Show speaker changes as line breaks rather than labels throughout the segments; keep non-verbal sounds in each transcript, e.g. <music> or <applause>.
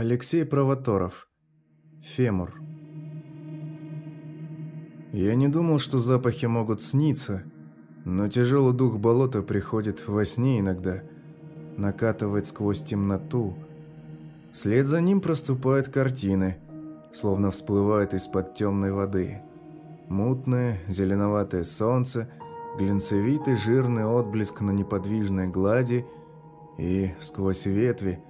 Алексей Провоторов. Фемур. Я не думал, что запахи могут сниться, но тяжелый дух болота приходит во сне иногда, накатывает сквозь темноту. Вслед за ним проступают картины, словно всплывают из-под темной воды. Мутное, зеленоватое солнце, глинцевитый жирный отблеск на неподвижной глади и, сквозь ветви,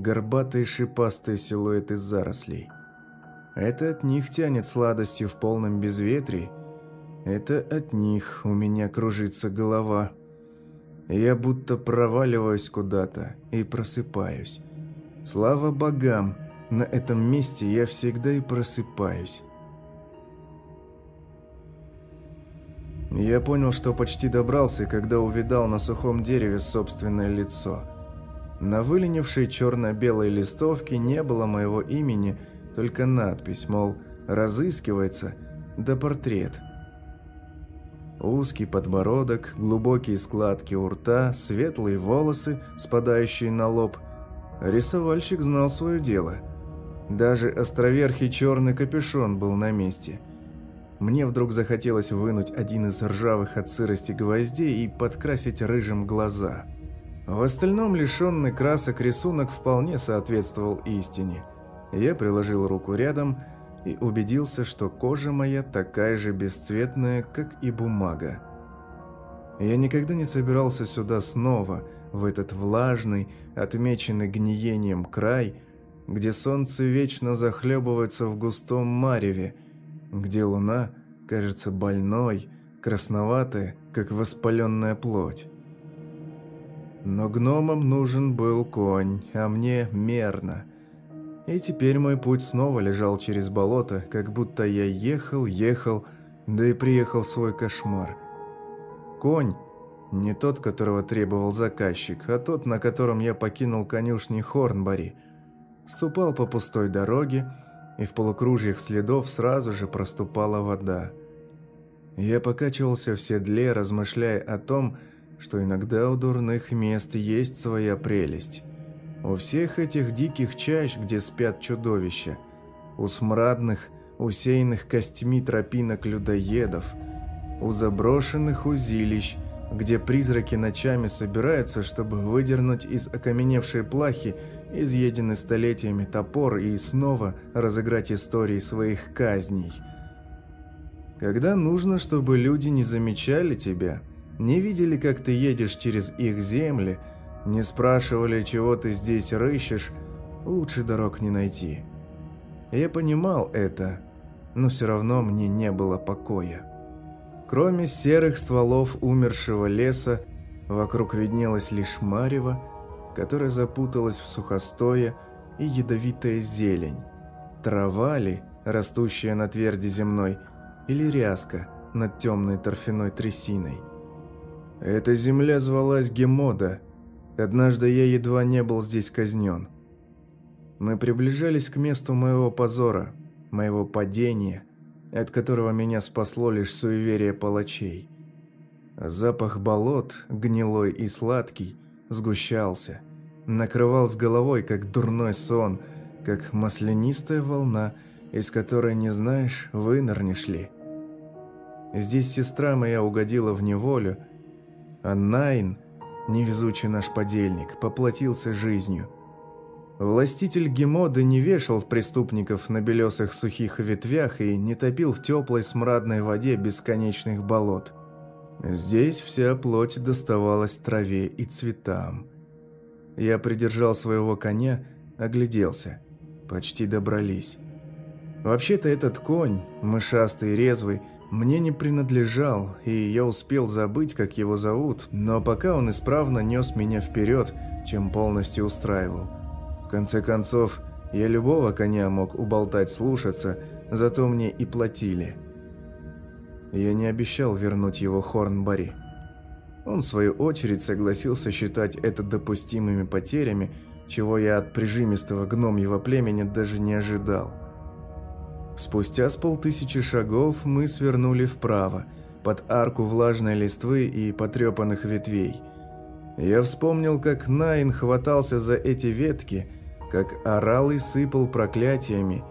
горбатые шипастые силуэты зарослей. Это от них тянет сладостью в полном безветрии. Это от них у меня кружится голова. Я будто проваливаюсь куда-то и просыпаюсь. Слава богам, на этом месте я всегда и просыпаюсь. Я понял, что почти добрался, когда увидал на сухом дереве собственное лицо. На выленившей черно-белой листовке не было моего имени – только надпись, мол, разыскивается, да портрет. Узкий подбородок, глубокие складки у рта, светлые волосы, спадающие на лоб. Рисовальщик знал свое дело. Даже островерхий черный капюшон был на месте. Мне вдруг захотелось вынуть один из ржавых от сырости гвоздей и подкрасить рыжим глаза. В остальном лишенный красок рисунок вполне соответствовал истине – я приложил руку рядом и убедился, что кожа моя такая же бесцветная, как и бумага. Я никогда не собирался сюда снова, в этот влажный, отмеченный гниением край, где солнце вечно захлебывается в густом мареве, где луна кажется больной, красноватая, как воспаленная плоть. Но гномам нужен был конь, а мне мерно – и теперь мой путь снова лежал через болото, как будто я ехал, ехал, да и приехал свой кошмар. Конь – не тот, которого требовал заказчик, а тот, на котором я покинул конюшни Хорнбари. Ступал по пустой дороге, и в полукружьях следов сразу же проступала вода. Я покачивался в седле, размышляя о том, что иногда у дурных мест есть своя прелесть. У всех этих диких чащ, где спят чудовища, у смрадных, усеянных костьми тропинок людоедов, у заброшенных узилищ, где призраки ночами собираются, чтобы выдернуть из окаменевшей плахи изъеденный столетиями топор и снова разыграть истории своих казней. Когда нужно, чтобы люди не замечали тебя, не видели, как ты едешь через их земли – не спрашивали, чего ты здесь рыщешь, лучше дорог не найти. Я понимал это, но все равно мне не было покоя. Кроме серых стволов умершего леса, вокруг виднелась лишь марево, которая запуталась в сухостое и ядовитая зелень. Трава ли, растущая на тверди земной, или ряска над темной торфяной трясиной. Эта земля звалась Гемода – Однажды я едва не был здесь казнен. Мы приближались к месту моего позора, моего падения, от которого меня спасло лишь суеверие палачей. Запах болот, гнилой и сладкий, сгущался, накрывал с головой, как дурной сон, как маслянистая волна, из которой не знаешь, вынырнешь ли. Здесь сестра моя угодила в неволю, а Найн – Невезучий наш подельник поплатился жизнью. Властитель Гемода не вешал преступников на белесых сухих ветвях и не топил в теплой смрадной воде бесконечных болот. Здесь вся плоть доставалась траве и цветам. Я придержал своего коня, огляделся. Почти добрались. Вообще-то этот конь, мышастый и резвый, мне не принадлежал, и я успел забыть, как его зовут, но пока он исправно нес меня вперед, чем полностью устраивал. В конце концов, я любого коня мог уболтать слушаться, зато мне и платили. Я не обещал вернуть его Хорнбари. Он, в свою очередь, согласился считать это допустимыми потерями, чего я от прижимистого гномьего племени даже не ожидал. Спустя с полтысячи шагов мы свернули вправо, под арку влажной листвы и потрепанных ветвей. Я вспомнил, как Найн хватался за эти ветки, как орал и сыпал проклятиями,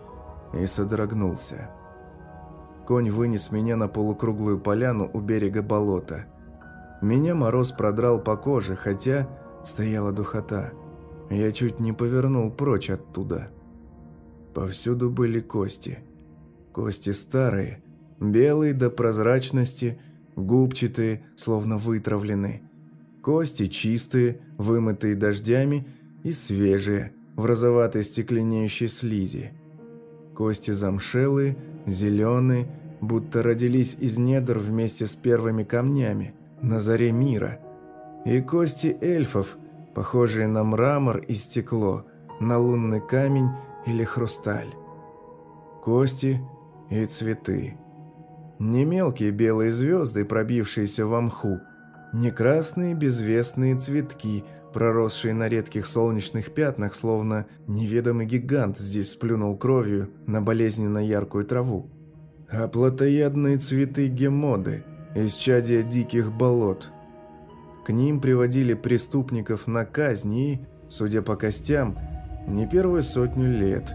и содрогнулся. Конь вынес меня на полукруглую поляну у берега болота. Меня мороз продрал по коже, хотя стояла духота. Я чуть не повернул прочь оттуда. Повсюду были кости. Кости старые, белые до прозрачности, губчатые, словно вытравлены. Кости чистые, вымытые дождями, и свежие, в розоватой стекленеющей слизи. Кости замшелые, зеленые, будто родились из недр вместе с первыми камнями, на заре мира. И кости эльфов, похожие на мрамор и стекло, на лунный камень или хрусталь. Кости и цветы. Не мелкие белые звезды, пробившиеся в мху, не красные безвестные цветки, проросшие на редких солнечных пятнах, словно неведомый гигант здесь сплюнул кровью на болезненно яркую траву, а плотоядные цветы гемоды, из чадия диких болот. К ним приводили преступников на казни и, судя по костям, не первую сотню лет.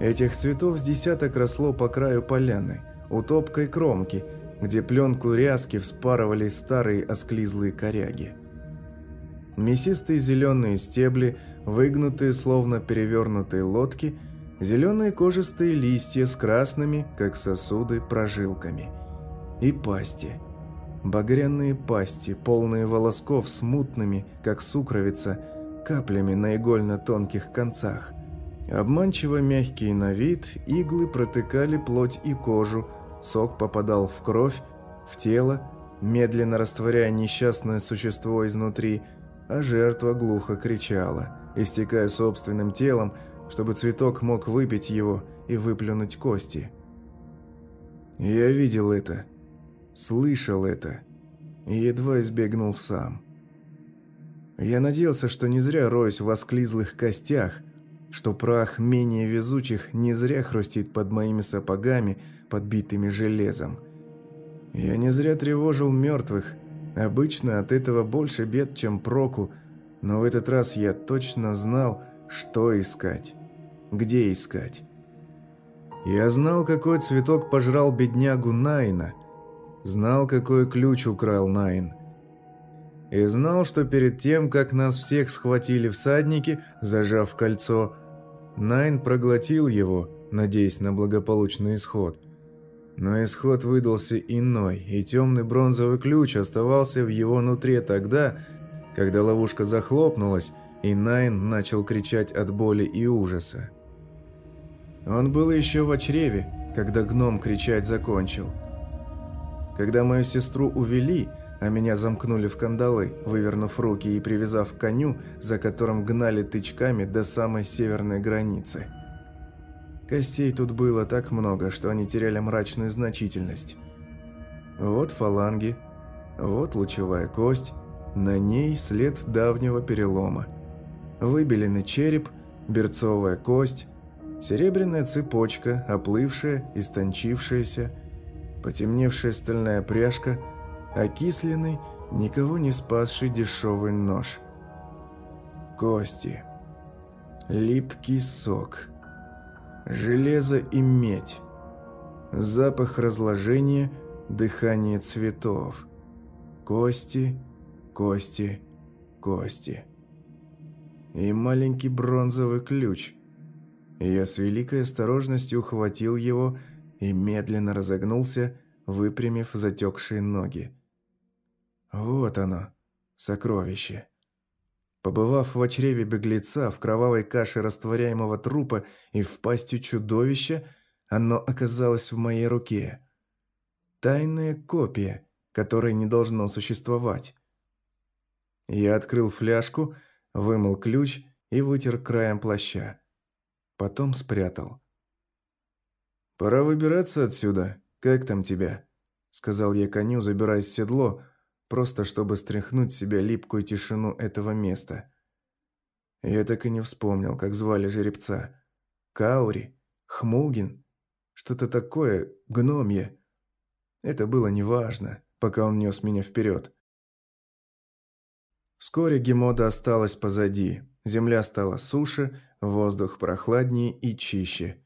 Этих цветов с десяток росло по краю поляны – у топкой кромки, где пленку ряски вспарывали старые осклизлые коряги. Мясистые зеленые стебли, выгнутые словно перевернутые лодки, зеленые кожистые листья с красными, как сосуды, прожилками. И пасти. Багряные пасти, полные волосков с мутными, как сукровица, каплями на игольно-тонких концах. Обманчиво мягкие на вид, иглы протыкали плоть и кожу, Сок попадал в кровь, в тело, медленно растворяя несчастное существо изнутри, а жертва глухо кричала, истекая собственным телом, чтобы цветок мог выпить его и выплюнуть кости. Я видел это, слышал это и едва избегнул сам. Я надеялся, что не зря роюсь в осклизлых костях, что прах менее везучих не зря хрустит под моими сапогами, подбитыми железом. Я не зря тревожил мертвых. Обычно от этого больше бед, чем проку, но в этот раз я точно знал, что искать, где искать. Я знал, какой цветок пожрал беднягу Найна, знал, какой ключ украл Найн. И знал, что перед тем, как нас всех схватили всадники, зажав кольцо, Найн проглотил его, надеясь на благополучный исход – но исход выдался иной, и темный бронзовый ключ оставался в его нутре тогда, когда ловушка захлопнулась, и Найн начал кричать от боли и ужаса. Он был еще в чреве, когда гном кричать закончил. Когда мою сестру увели, а меня замкнули в кандалы, вывернув руки и привязав к коню, за которым гнали тычками до самой северной границы – Костей тут было так много, что они теряли мрачную значительность. Вот фаланги, вот лучевая кость, на ней след давнего перелома. Выбеленный череп, берцовая кость, серебряная цепочка, оплывшая, истончившаяся, потемневшая стальная пряжка, окисленный, никого не спасший дешевый нож. Кости. Липкий сок. Железо и медь. Запах разложения, дыхание цветов. Кости, кости, кости. И маленький бронзовый ключ. Я с великой осторожностью ухватил его и медленно разогнулся, выпрямив затекшие ноги. Вот оно, сокровище. Побывав в чреве беглеца, в кровавой каше растворяемого трупа и в пастью чудовища, оно оказалось в моей руке. Тайная копия, которой не должно существовать. Я открыл фляжку, вымыл ключ и вытер краем плаща. Потом спрятал. «Пора выбираться отсюда. Как там тебя?» Сказал я коню, забираясь в седло, просто чтобы стряхнуть себя липкую тишину этого места. Я так и не вспомнил, как звали жеребца. Каури? Хмугин? Что-то такое, гномье. Это было неважно, пока он нес меня вперед. Вскоре Гемода осталась позади. Земля стала суше, воздух прохладнее и чище.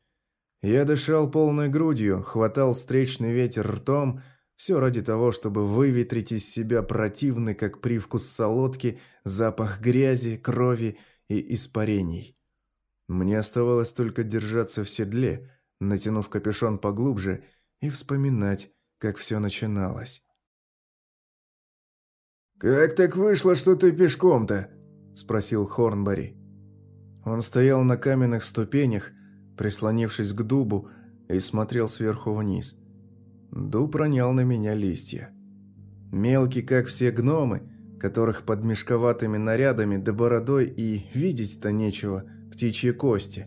Я дышал полной грудью, хватал встречный ветер ртом, все ради того, чтобы выветрить из себя противный, как привкус солодки, запах грязи, крови и испарений. Мне оставалось только держаться в седле, натянув капюшон поглубже, и вспоминать, как все начиналось. «Как так вышло, что ты пешком-то?» – спросил Хорнбари. Он стоял на каменных ступенях, прислонившись к дубу, и смотрел сверху вниз. Дуб ронял на меня листья. Мелкий, как все гномы, которых под мешковатыми нарядами да бородой и видеть-то нечего, птичьи кости.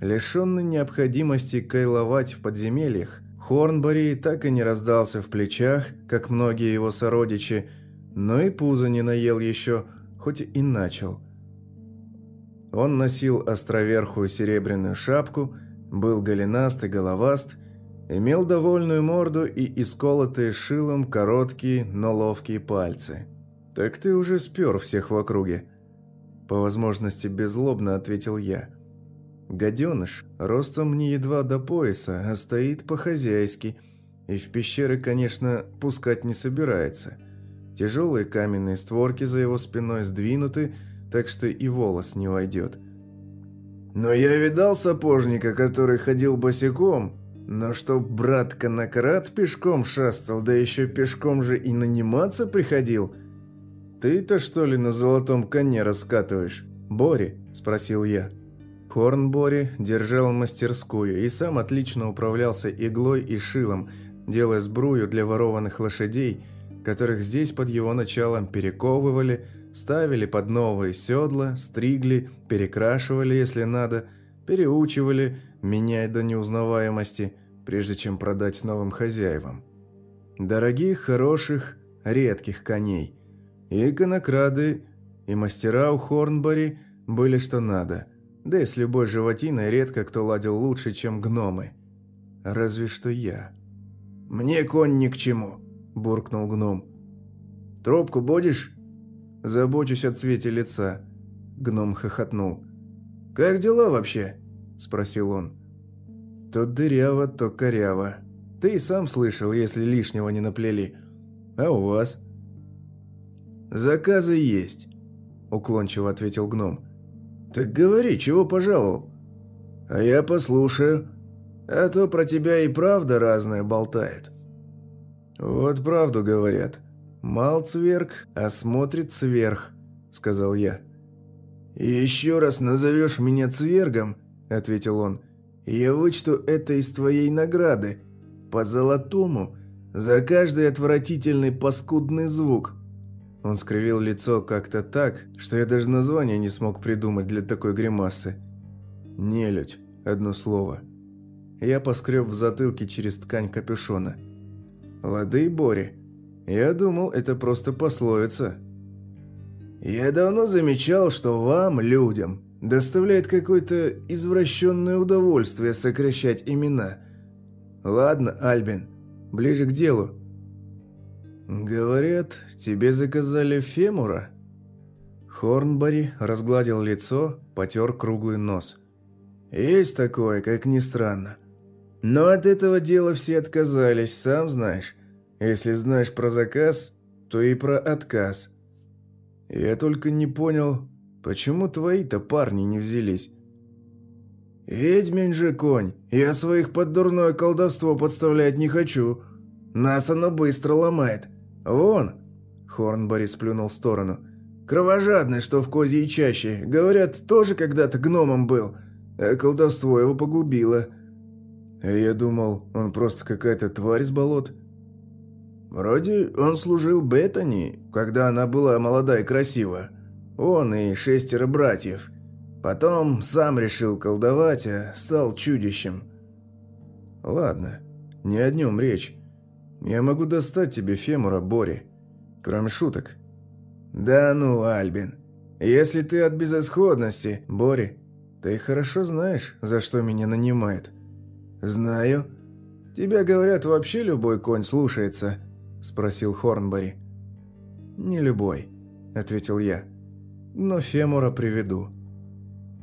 Лишенный необходимости кайловать в подземельях, Хорнбари так и не раздался в плечах, как многие его сородичи, но и пузо не наел еще, хоть и начал. Он носил островерхую серебряную шапку, был голенаст и головаст, имел довольную морду и исколотые шилом короткие, но ловкие пальцы. «Так ты уже спер всех в округе», – по возможности беззлобно ответил я. Гаденыш, ростом не едва до пояса, а стоит по-хозяйски, и в пещеры, конечно, пускать не собирается – Тяжелые каменные створки за его спиной сдвинуты, так что и волос не войдет. «Но я видал сапожника, который ходил босиком, но чтоб брат Конократ пешком шастал, да еще пешком же и наниматься приходил. Ты-то что ли на золотом коне раскатываешь? Бори?» – спросил я. Хорн Бори держал мастерскую и сам отлично управлялся иглой и шилом, делая сбрую для ворованных лошадей – которых здесь под его началом перековывали, ставили под новые седла, стригли, перекрашивали, если надо, переучивали, меняя до неузнаваемости, прежде чем продать новым хозяевам. Дорогих, хороших, редких коней. И конокрады, и мастера у Хорнбори были что надо. Да и с любой животиной редко кто ладил лучше, чем гномы. Разве что я. «Мне конь ни к чему», – буркнул гном. «Трубку будешь?» «Забочусь о цвете лица», – гном хохотнул. «Как дела вообще?» – спросил он. «То дыряво, то коряво. Ты и сам слышал, если лишнего не наплели. А у вас?» «Заказы есть», – уклончиво ответил гном. «Так говори, чего пожаловал?» «А я послушаю. А то про тебя и правда разное болтают». «Вот правду говорят. Мал цверг, а смотрит сверх», — сказал я. «Еще раз назовешь меня цвергом», — ответил он, — «я вычту это из твоей награды. По золотому, за каждый отвратительный паскудный звук». Он скривил лицо как-то так, что я даже название не смог придумать для такой гримасы. «Нелюдь» — одно слово. Я поскреб в затылке через ткань капюшона — «Лады, Бори. Я думал, это просто пословица». «Я давно замечал, что вам, людям, доставляет какое-то извращенное удовольствие сокращать имена. Ладно, Альбин, ближе к делу». «Говорят, тебе заказали фемура?» Хорнбари разгладил лицо, потер круглый нос. «Есть такое, как ни странно. Но от этого дела все отказались, сам знаешь. Если знаешь про заказ, то и про отказ. Я только не понял, почему твои-то парни не взялись. Ведьмин же конь, я своих под дурное колдовство подставлять не хочу. Нас оно быстро ломает. Вон, Хорнбори сплюнул в сторону. Кровожадный, что в козьей чаще. Говорят, тоже когда-то гномом был, а колдовство его погубило. А я думал, он просто какая-то тварь с болот. Вроде он служил Беттани, когда она была молода и красива. Он и шестеро братьев. Потом сам решил колдовать, а стал чудищем. Ладно, не о нем речь. Я могу достать тебе фемура, Бори. Кроме шуток. Да ну, Альбин. Если ты от безысходности, Бори, ты хорошо знаешь, за что меня нанимают. «Знаю. Тебя, говорят, вообще любой конь слушается?» – спросил Хорнбери. «Не любой», – ответил я. «Но Фемура приведу».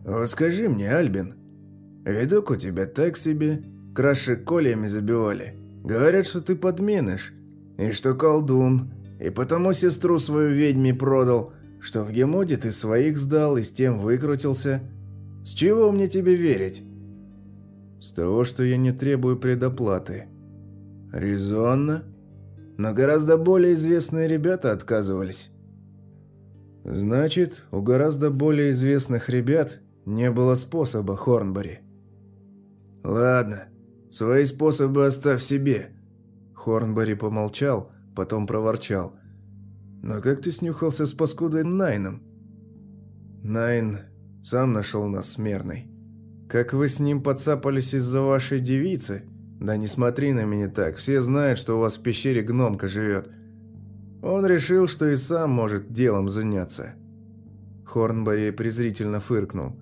«Вот скажи мне, Альбин, видок у тебя так себе, краши кольями забивали. Говорят, что ты подменыш, и что колдун, и потому сестру свою ведьме продал, что в Гемоде ты своих сдал и с тем выкрутился. С чего мне тебе верить?» «С того, что я не требую предоплаты». «Резонно. Но гораздо более известные ребята отказывались». «Значит, у гораздо более известных ребят не было способа, Хорнбери. Ладно, свои способы оставь себе. Хорнбери помолчал, потом проворчал. Но как ты снюхался с паскудой Найном? Найн сам нашел нас смерной. Как вы с ним подцапались из-за вашей девицы? Да не смотри на меня так, все знают, что у вас в пещере гномка живет. Он решил, что и сам может делом заняться. Хорнбери презрительно фыркнул.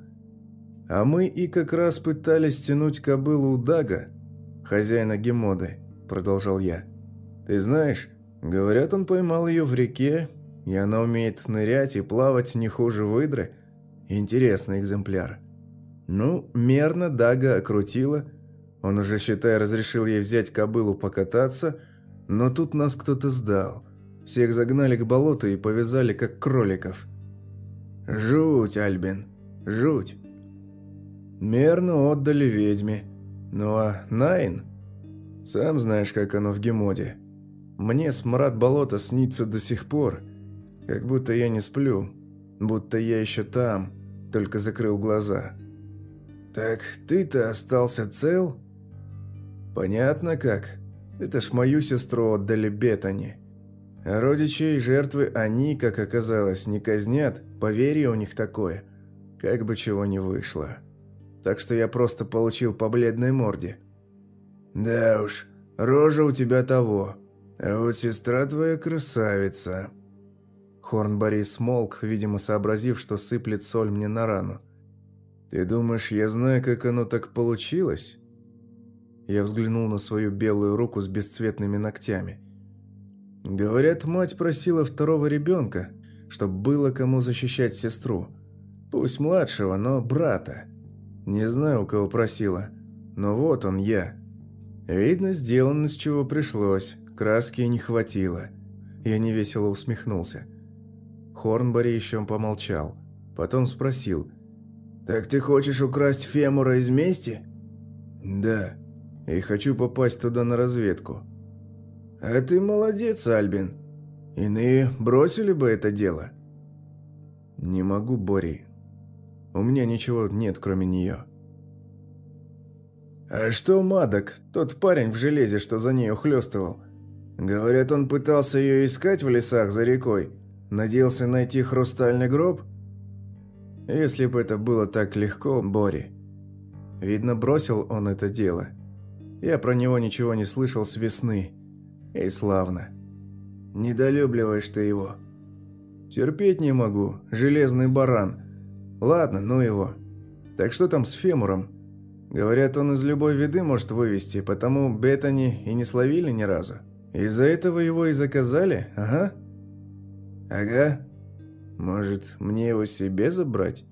А мы и как раз пытались тянуть кобылу у Дага, хозяина Гемоды, продолжал я. Ты знаешь, говорят, он поймал ее в реке, и она умеет нырять и плавать не хуже выдры. Интересный экземпляр. Ну, мерно Дага окрутила. Он уже, считай, разрешил ей взять кобылу покататься, но тут нас кто-то сдал. Всех загнали к болоту и повязали, как кроликов. Жуть, Альбин, жуть. Мерну отдали ведьме. Ну а Найн? Сам знаешь, как оно в Гемоде. Мне смрад болота снится до сих пор. Как будто я не сплю. Будто я еще там, только закрыл глаза. Так ты-то остался цел? Понятно как. Это ж мою сестру отдали Бетани. Родичей жертвы они, как оказалось, не казнят. Поверье у них такое. Как бы чего не вышло так что я просто получил по бледной морде. «Да уж, рожа у тебя того, а вот сестра твоя красавица». Хорнбори смолк, видимо, сообразив, что сыплет соль мне на рану. «Ты думаешь, я знаю, как оно так получилось?» Я взглянул на свою белую руку с бесцветными ногтями. «Говорят, мать просила второго ребенка, чтобы было кому защищать сестру. Пусть младшего, но брата. Не знаю, у кого просила, но вот он я. Видно, сделано, с чего пришлось, краски не хватило. Я невесело усмехнулся. Хорнбори еще помолчал, потом спросил. «Так ты хочешь украсть Фемура из мести?» «Да, и хочу попасть туда на разведку». «А ты молодец, Альбин. Иные бросили бы это дело». «Не могу, Бори. У меня ничего нет, кроме нее. А что Мадок, тот парень в железе, что за ней ухлёстывал? Говорят, он пытался ее искать в лесах за рекой. Надеялся найти хрустальный гроб? Если бы это было так легко, Бори. Видно, бросил он это дело. Я про него ничего не слышал с весны. И славно. Недолюбливаешь ты его. Терпеть не могу, железный баран. Ладно, ну его. Так что там с Фемуром? Говорят, он из любой виды может вывести, потому Беттани и не словили ни разу. Из-за этого его и заказали, ага? Ага. Может, мне его себе забрать?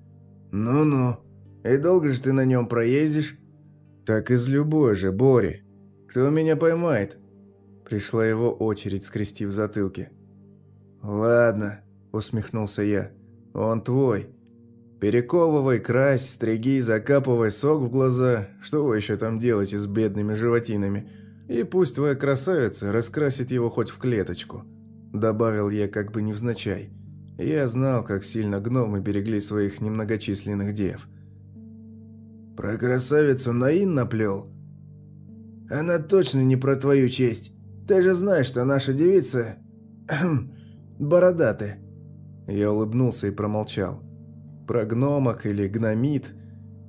Ну-ну. И долго же ты на нем проездишь? Так из любой же, Бори. Кто меня поймает? Пришла его очередь, скрестив затылки. Ладно, усмехнулся я. Он твой. Перековывай, крась, стриги, закапывай сок в глаза. Что вы еще там делаете с бедными животинами? И пусть твоя красавица раскрасит его хоть в клеточку. Добавил я как бы невзначай. Я знал, как сильно гномы берегли своих немногочисленных дев. Про красавицу Наин наплел? Она точно не про твою честь. Ты же знаешь, что наша девица... <clears throat> бородатая. Я улыбнулся и промолчал. Про гномок или гномит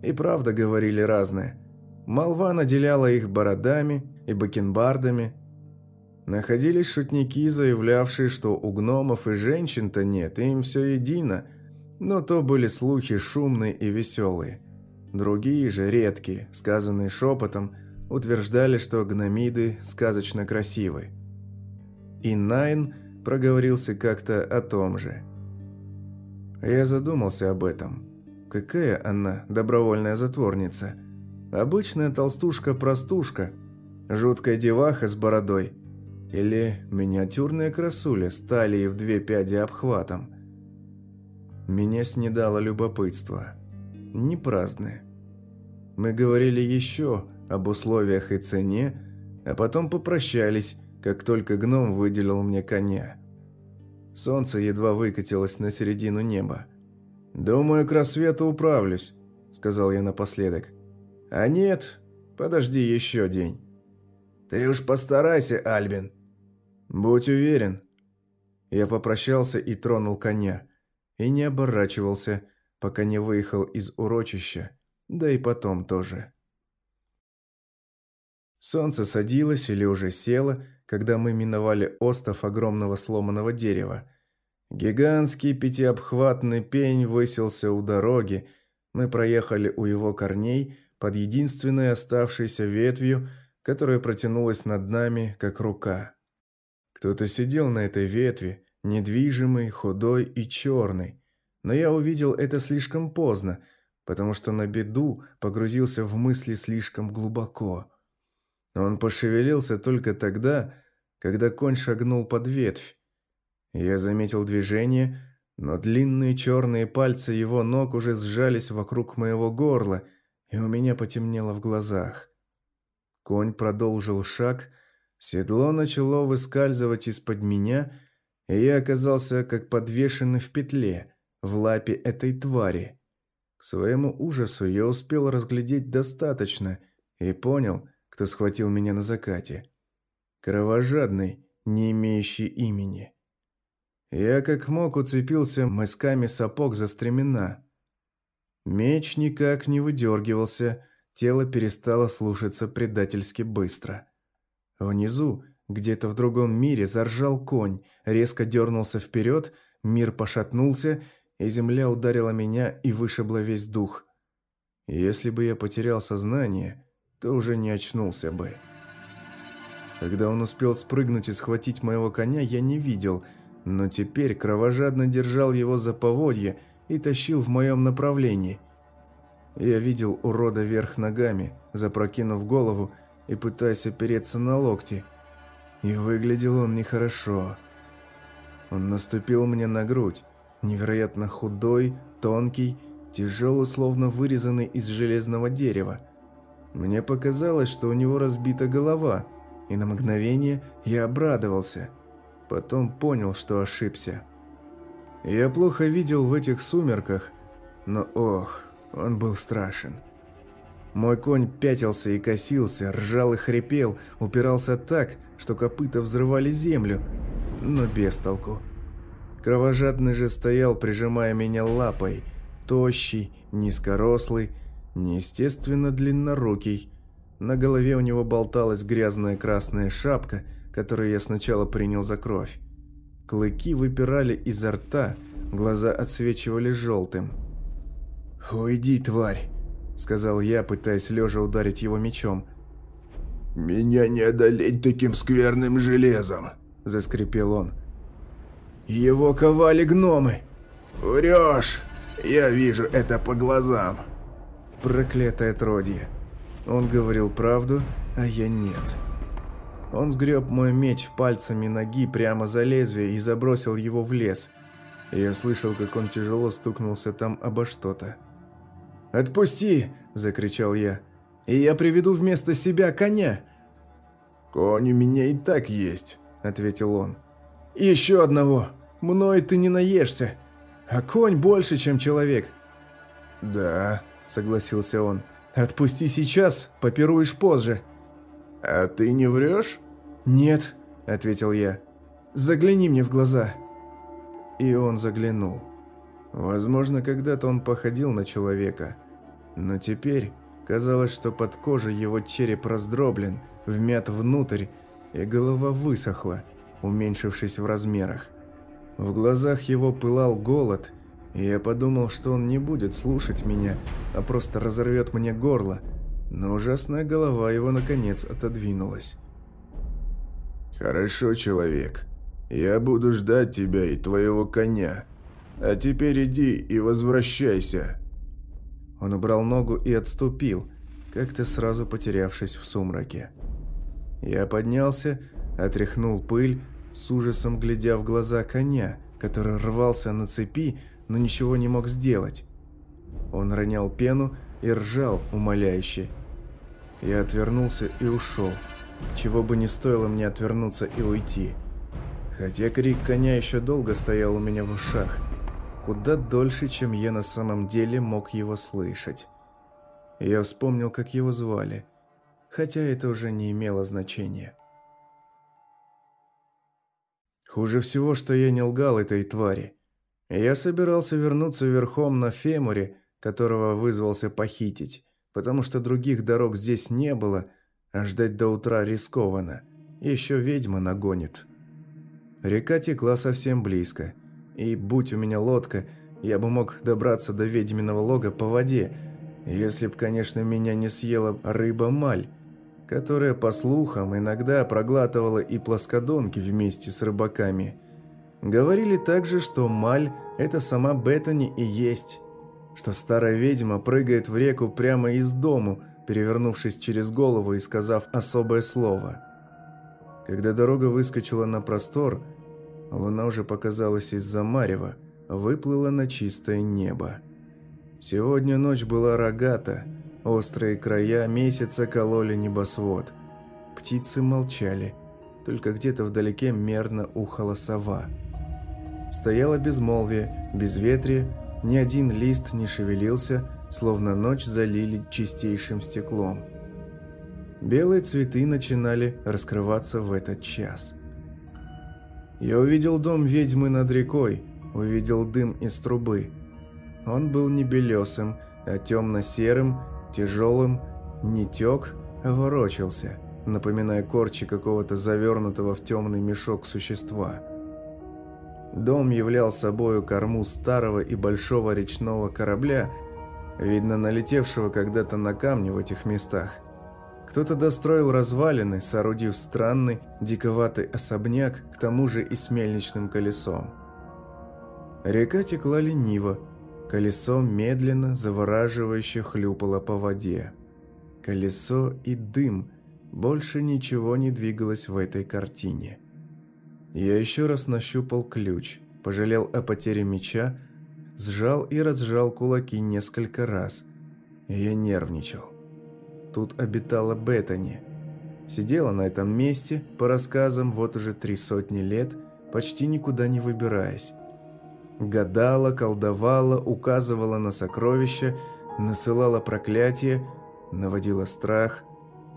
и правда говорили разное. Молва наделяла их бородами и бакенбардами. Находились шутники, заявлявшие, что у гномов и женщин-то нет, им все едино, но то были слухи шумные и веселые. Другие же, редкие, сказанные шепотом, утверждали, что гномиды сказочно красивы. И Найн проговорился как-то о том же – я задумался об этом. какая она добровольная затворница? Обычная толстушка-простушка, жуткая деваха с бородой или миниатюрная красуля с талией в две пяди обхватом. Меня снедало любопытство. Не праздное. Мы говорили еще об условиях и цене, а потом попрощались, как только гном выделил мне коня. Солнце едва выкатилось на середину неба. «Думаю, к рассвету управлюсь», — сказал я напоследок. «А нет, подожди еще день». «Ты уж постарайся, Альбин». «Будь уверен». Я попрощался и тронул коня, и не оборачивался, пока не выехал из урочища, да и потом тоже. Солнце садилось или уже село, когда мы миновали остов огромного сломанного дерева. Гигантский пятиобхватный пень высился у дороги. Мы проехали у его корней под единственной оставшейся ветвью, которая протянулась над нами, как рука. Кто-то сидел на этой ветви, недвижимый, худой и черный. Но я увидел это слишком поздно, потому что на беду погрузился в мысли слишком глубоко. Он пошевелился только тогда, когда конь шагнул под ветвь. Я заметил движение, но длинные черные пальцы его ног уже сжались вокруг моего горла, и у меня потемнело в глазах. Конь продолжил шаг, седло начало выскальзывать из-под меня, и я оказался как подвешенный в петле, в лапе этой твари. К своему ужасу я успел разглядеть достаточно и понял, кто схватил меня на закате. Кровожадный, не имеющий имени. Я как мог уцепился мысками сапог за стремена. Меч никак не выдергивался, тело перестало слушаться предательски быстро. Внизу, где-то в другом мире, заржал конь, резко дернулся вперед, мир пошатнулся, и земля ударила меня и вышибла весь дух. Если бы я потерял сознание, то уже не очнулся бы. Когда он успел спрыгнуть и схватить моего коня, я не видел, но теперь кровожадно держал его за поводье и тащил в моем направлении. Я видел урода вверх ногами, запрокинув голову и пытаясь опереться на локти. И выглядел он нехорошо. Он наступил мне на грудь, невероятно худой, тонкий, тяжелый, словно вырезанный из железного дерева. Мне показалось, что у него разбита голова, и на мгновение я обрадовался. Потом понял, что ошибся. Я плохо видел в этих сумерках, но ох, он был страшен. Мой конь пятился и косился, ржал и хрипел, упирался так, что копыта взрывали землю, но без толку. Кровожадный же стоял, прижимая меня лапой, тощий, низкорослый, неестественно длиннорукий. На голове у него болталась грязная красная шапка, которую я сначала принял за кровь. Клыки выпирали изо рта, глаза отсвечивали желтым. «Уйди, тварь!» – сказал я, пытаясь лежа ударить его мечом.
«Меня не одолеть таким скверным железом!»
– заскрипел он. «Его ковали гномы!»
«Врешь! Я вижу это по глазам!»
Проклятое отродье. Он говорил правду, а я нет. Он сгреб мой меч пальцами ноги прямо за лезвие и забросил его в лес. Я слышал, как он тяжело стукнулся там обо что-то. «Отпусти!» – закричал я. «И я приведу вместо себя коня!»
«Конь у меня и так есть», – ответил он.
«Еще одного! Мной ты не наешься! А конь больше, чем человек!»
«Да», – согласился он.
«Отпусти сейчас, попируешь позже».
«А ты не врешь?»
«Нет», – ответил я. «Загляни мне в глаза». И он заглянул. Возможно, когда-то он походил на человека. Но теперь казалось, что под кожей его череп раздроблен, вмят внутрь, и голова высохла, уменьшившись в размерах. В глазах его пылал голод – я подумал, что он не будет слушать меня, а просто разорвет мне горло, но ужасная голова его наконец отодвинулась.
«Хорошо, человек. Я буду ждать тебя и твоего коня. А теперь иди и возвращайся».
Он убрал ногу и отступил, как-то сразу потерявшись в сумраке. Я поднялся, отряхнул пыль, с ужасом глядя в глаза коня, который рвался на цепи, но ничего не мог сделать. Он ронял пену и ржал умоляюще. Я отвернулся и ушел, чего бы не стоило мне отвернуться и уйти. Хотя крик коня еще долго стоял у меня в ушах, куда дольше, чем я на самом деле мог его слышать. Я вспомнил, как его звали, хотя это уже не имело значения. Хуже всего, что я не лгал этой твари. Я собирался вернуться верхом на Фемуре, которого вызвался похитить, потому что других дорог здесь не было, а ждать до утра рискованно. Еще ведьма нагонит. Река текла совсем близко, и будь у меня лодка, я бы мог добраться до ведьминого лога по воде, если б, конечно, меня не съела рыба-маль, которая, по слухам, иногда проглатывала и плоскодонки вместе с рыбаками. Говорили также, что маль – это сама Беттани и есть, что старая ведьма прыгает в реку прямо из дому, перевернувшись через голову и сказав особое слово. Когда дорога выскочила на простор, луна уже показалась из-за марева, выплыла на чистое небо. Сегодня ночь была рогата – Острые края месяца кололи небосвод. Птицы молчали, только где-то вдалеке мерно ухала сова. Стояло безмолвие, безветрие, ни один лист не шевелился, словно ночь залили чистейшим стеклом. Белые цветы начинали раскрываться в этот час. Я увидел дом ведьмы над рекой, увидел дым из трубы. Он был не белесым, а темно-серым Тяжелым не тек, а ворочался, напоминая корчи какого-то завернутого в темный мешок существа. Дом являл собою корму старого и большого речного корабля, видно налетевшего когда-то на камни в этих местах. Кто-то достроил развалины, соорудив странный, диковатый особняк, к тому же и с мельничным колесом. Река текла лениво, Колесо медленно, завораживающе хлюпало по воде. Колесо и дым. Больше ничего не двигалось в этой картине. Я еще раз нащупал ключ, пожалел о потере меча, сжал и разжал кулаки несколько раз. Я нервничал. Тут обитала Беттани. Сидела на этом месте, по рассказам, вот уже три сотни лет, почти никуда не выбираясь. Гадала, колдовала, указывала на сокровища, насылала проклятие, наводила страх,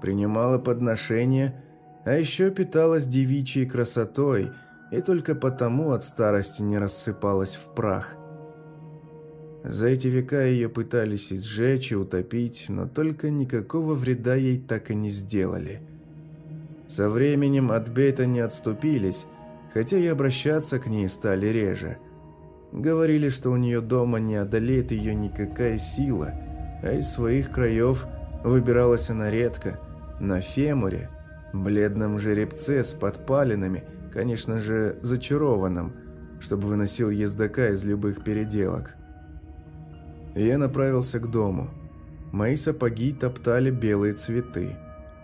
принимала подношения, а еще питалась девичьей красотой и только потому от старости не рассыпалась в прах. За эти века ее пытались изжечь и утопить, но только никакого вреда ей так и не сделали. Со временем от Бейта не отступились, хотя и обращаться к ней стали реже – Говорили, что у нее дома не одолеет ее никакая сила, а из своих краев выбиралась она редко, на Фемуре, бледном жеребце с подпалинами, конечно же, зачарованном, чтобы выносил ездока из любых переделок. Я направился к дому. Мои сапоги топтали белые цветы.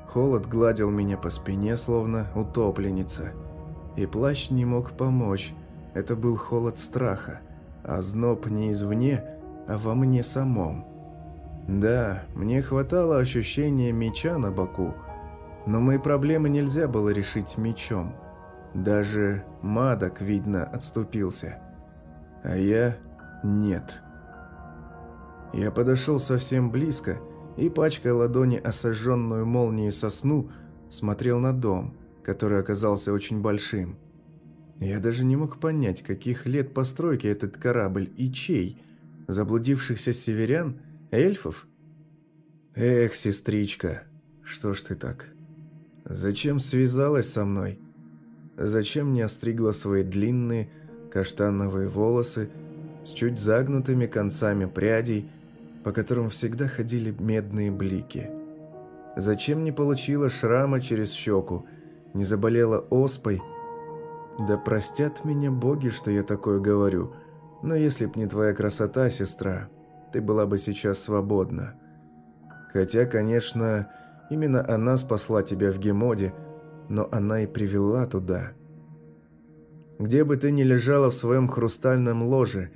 Холод гладил меня по спине, словно утопленница. И плащ не мог помочь, это был холод страха, а зноб не извне, а во мне самом. Да, мне хватало ощущения меча на боку, но мои проблемы нельзя было решить мечом. Даже Мадок, видно, отступился. А я – нет. Я подошел совсем близко и, пачкая ладони осаженную молнией сосну, смотрел на дом, который оказался очень большим. Я даже не мог понять, каких лет постройки этот корабль и чей. Заблудившихся северян? Эльфов? Эх, сестричка, что ж ты так? Зачем связалась со мной? Зачем не остригла свои длинные каштановые волосы с чуть загнутыми концами прядей, по которым всегда ходили медные блики? Зачем не получила шрама через щеку, не заболела оспой, да простят меня боги, что я такое говорю, но если б не твоя красота, сестра, ты была бы сейчас свободна. Хотя, конечно, именно она спасла тебя в Гемоде, но она и привела туда. Где бы ты ни лежала в своем хрустальном ложе,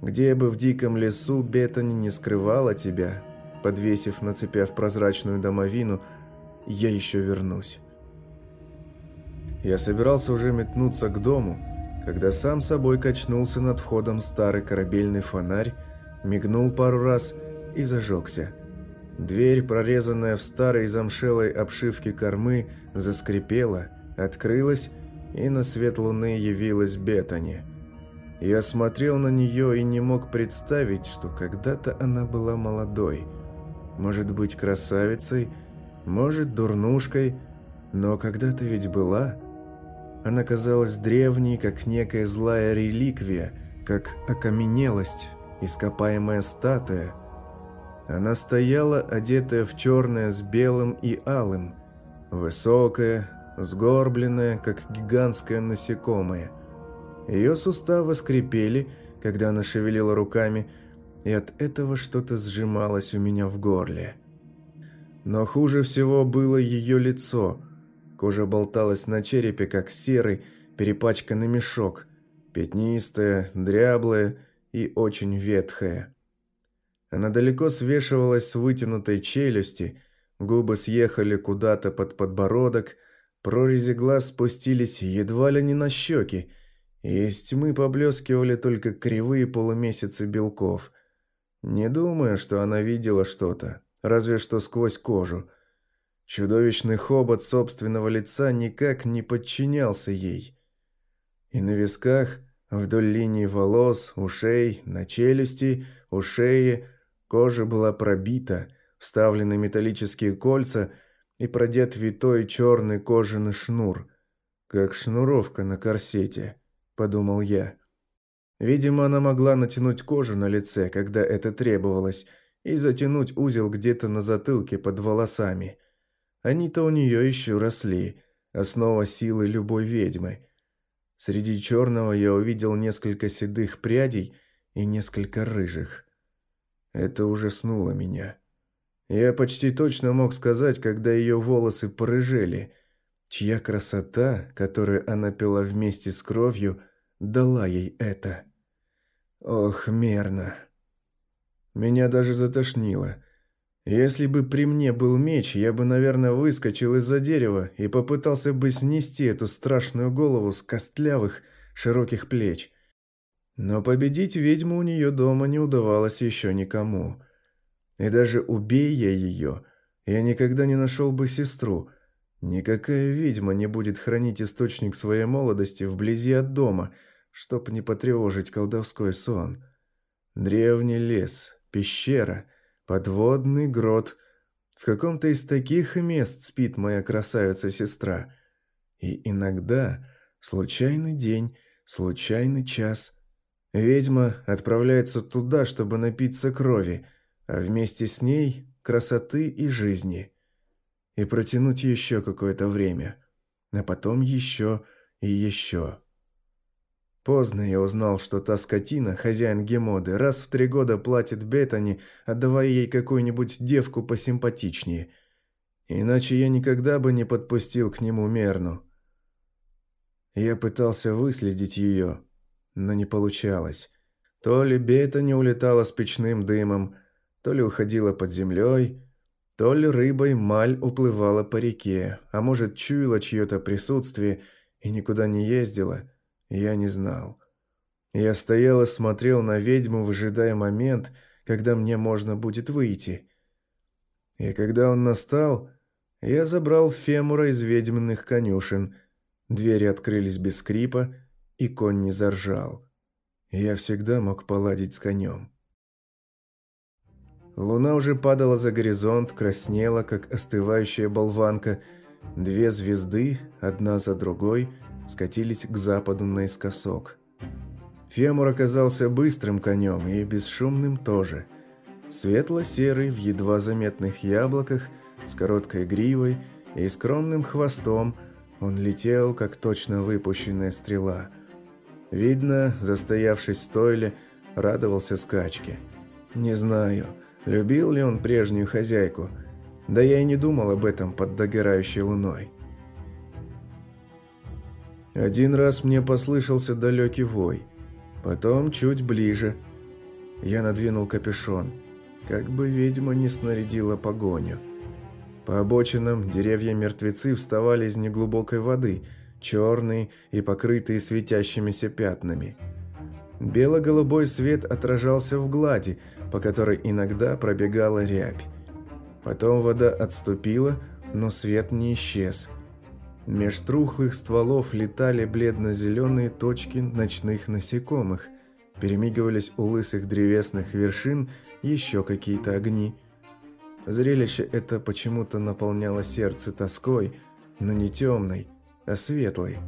где бы в диком лесу Бетани не скрывала тебя, подвесив на цепях прозрачную домовину, я еще вернусь. Я собирался уже метнуться к дому, когда сам собой качнулся над входом старый корабельный фонарь, мигнул пару раз и зажегся. Дверь, прорезанная в старой замшелой обшивке кормы, заскрипела, открылась, и на свет луны явилась Бетани. Я смотрел на нее и не мог представить, что когда-то она была молодой. Может быть, красавицей, может, дурнушкой, но когда-то ведь была. Она казалась древней, как некая злая реликвия, как окаменелость, ископаемая статуя. Она стояла, одетая в черное с белым и алым, высокая, сгорбленная, как гигантское насекомое. Ее суставы скрипели, когда она шевелила руками, и от этого что-то сжималось у меня в горле. Но хуже всего было ее лицо. Кожа болталась на черепе, как серый, перепачканный мешок, пятнистая, дряблая и очень ветхая. Она далеко свешивалась с вытянутой челюсти, губы съехали куда-то под подбородок, прорези глаз спустились едва ли не на щеки, и из тьмы поблескивали только кривые полумесяцы белков. Не думаю, что она видела что-то, разве что сквозь кожу. Чудовищный хобот собственного лица никак не подчинялся ей. И на висках – Вдоль линии волос, ушей, на челюсти, у шеи кожа была пробита, вставлены металлические кольца и продет витой черный кожаный шнур. «Как шнуровка на корсете», – подумал я. Видимо, она могла натянуть кожу на лице, когда это требовалось, и затянуть узел где-то на затылке под волосами. Они-то у нее еще росли, основа силы любой ведьмы – Среди черного я увидел несколько седых прядей и несколько рыжих. Это ужаснуло меня. Я почти точно мог сказать, когда ее волосы порыжели, чья красота, которую она пила вместе с кровью, дала ей это. Ох, мерно. Меня даже затошнило. Если бы при мне был меч, я бы, наверное, выскочил из-за дерева и попытался бы снести эту страшную голову с костлявых, широких плеч. Но победить ведьму у нее дома не удавалось еще никому. И даже убей я ее, я никогда не нашел бы сестру. Никакая ведьма не будет хранить источник своей молодости вблизи от дома, чтоб не потревожить колдовской сон. Древний лес, пещера — Подводный грот. В каком-то из таких мест спит моя красавица-сестра. И иногда случайный день, случайный час. Ведьма отправляется туда, чтобы напиться крови, а вместе с ней красоты и жизни. И протянуть еще какое-то время. А потом еще и еще. Поздно я узнал, что та скотина, хозяин Гемоды, раз в три года платит Бетани, отдавая ей какую-нибудь девку посимпатичнее. Иначе я никогда бы не подпустил к нему Мерну. Я пытался выследить ее, но не получалось. То ли Бетани улетала с печным дымом, то ли уходила под землей, то ли рыбой маль уплывала по реке, а может, чуяла чье-то присутствие и никуда не ездила – я не знал. Я стоял и смотрел на ведьму, выжидая момент, когда мне можно будет выйти. И когда он настал, я забрал Фемура из ведьминых конюшен. Двери открылись без скрипа, и конь не заржал. Я всегда мог поладить с конем. Луна уже падала за горизонт, краснела, как остывающая болванка. Две звезды, одна за другой – скатились к западу наискосок. Фемур оказался быстрым конем и бесшумным тоже. Светло-серый в едва заметных яблоках, с короткой гривой и скромным хвостом, он летел, как точно выпущенная стрела. Видно, застоявшись в стойле, радовался скачке. Не знаю, любил ли он прежнюю хозяйку, да я и не думал об этом под догорающей луной. Один раз мне послышался далекий вой, потом чуть ближе. Я надвинул капюшон, как бы ведьма не снарядила погоню. По обочинам деревья-мертвецы вставали из неглубокой воды, черные и покрытые светящимися пятнами. Бело-голубой свет отражался в глади, по которой иногда пробегала рябь. Потом вода отступила, но свет не исчез – Меж трухлых стволов летали бледно-зеленые точки ночных насекомых. Перемигивались у лысых древесных вершин еще какие-то огни. Зрелище это почему-то наполняло сердце тоской, но не темной, а светлой.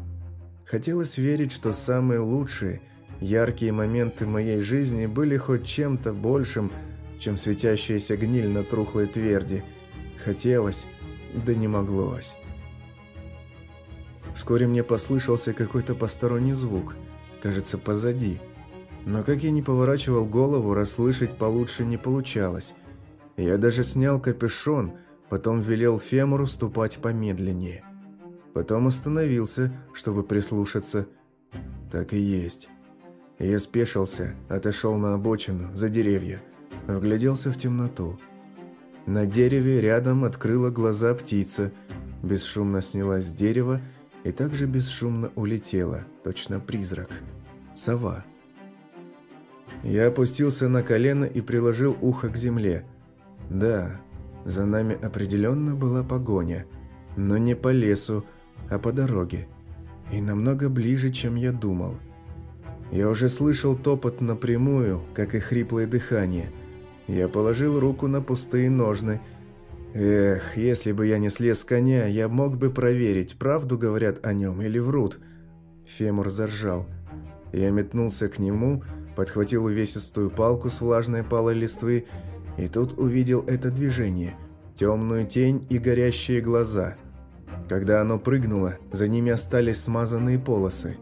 Хотелось верить, что самые лучшие, яркие моменты моей жизни были хоть чем-то большим, чем светящаяся гниль на трухлой тверди. Хотелось, да не моглось. Вскоре мне послышался какой-то посторонний звук, кажется, позади. Но как я не поворачивал голову, расслышать получше не получалось. Я даже снял капюшон, потом велел Фемору ступать помедленнее. Потом остановился, чтобы прислушаться. Так и есть. Я спешился, отошел на обочину, за деревья, вгляделся в темноту. На дереве рядом открыла глаза птица, бесшумно снялась с дерева и также бесшумно улетела, точно призрак. Сова. Я опустился на колено и приложил ухо к земле. Да, за нами определенно была погоня, но не по лесу, а по дороге. И намного ближе, чем я думал. Я уже слышал топот напрямую, как и хриплое дыхание. Я положил руку на пустые ножны – Эх, если бы я не слез с коня, я мог бы проверить, правду говорят о нем или врут. Фемур заржал. Я метнулся к нему, подхватил увесистую палку с влажной палой листвы, и тут увидел это движение. Темную тень и горящие глаза. Когда оно прыгнуло, за ними остались смазанные полосы.